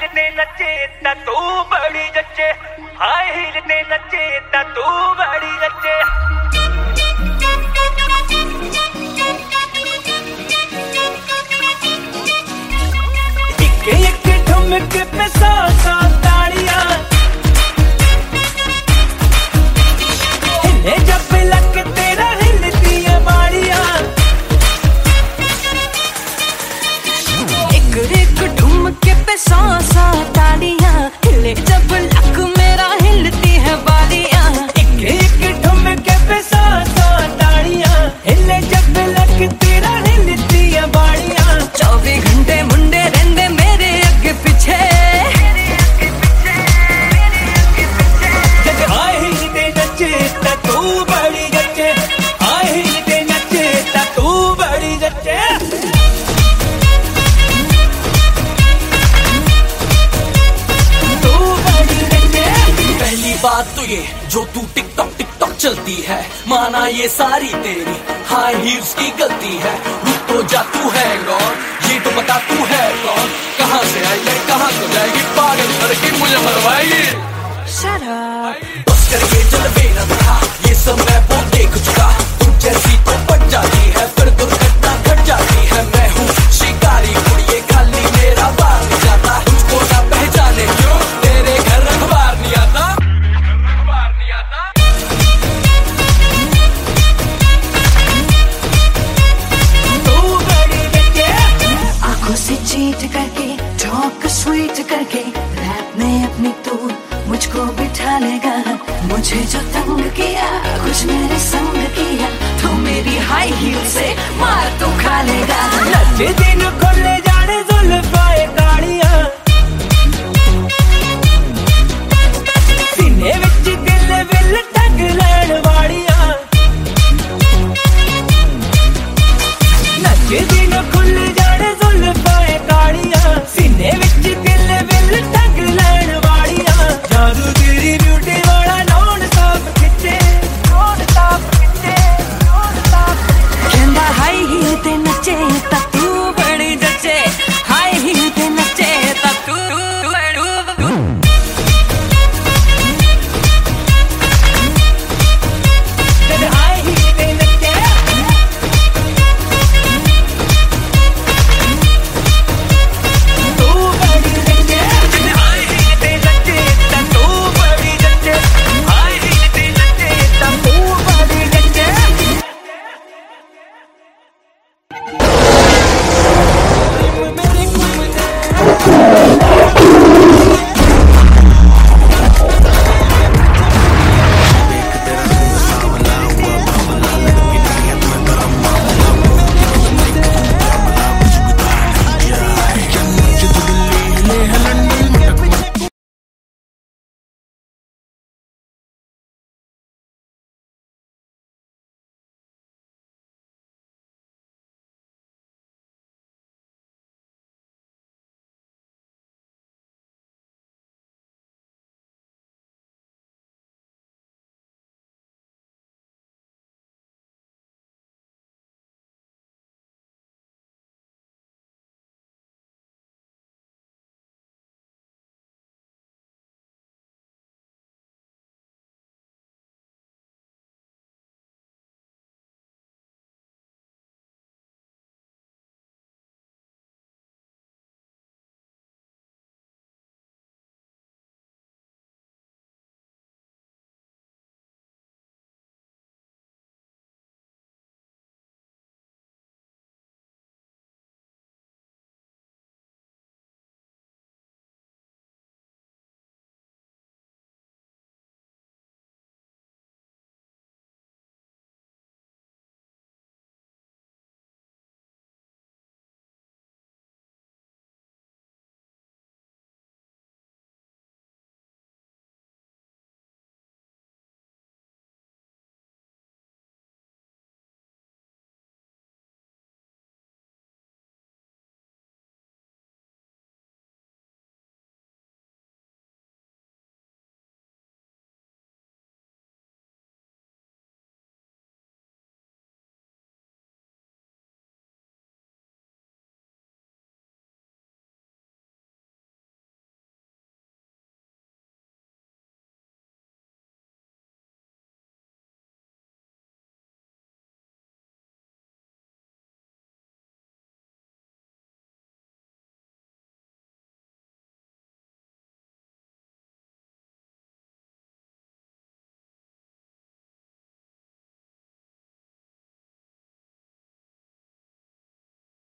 हीर नचे ता तू बड़ी जचे हाय हीर नचे ता तू बड़ी जचे इक्के एक ठमके पे हिले जब लक मेरा हिलती है बालियाँ एक एक ठुमके पे सौ ताड़ियाँ। हिले जब लक तेरा हिलती है बाड़ियाँ चौबीस घंटे मुंडे रहंदे मेरे अगे पीछे। जग आए हिलते नचे, तू बड़ी जच्चे बात तो ये, जो तू टिकटॉक टिकटॉक चलती है। माना ये सारी तेरी हाई हील्स की गलती है। रुक तो जा, तू है कौन ये तो बता तू है कौन कहाँ से आई है, कहाँ तो जाएगी? पागल करके मुझे मरवाएगी। से चीट करके चौक स्वीट करके रात में अपनी तू मुझको बिठा लेगा। मुझे जो तंग किया, कुछ मेरे संग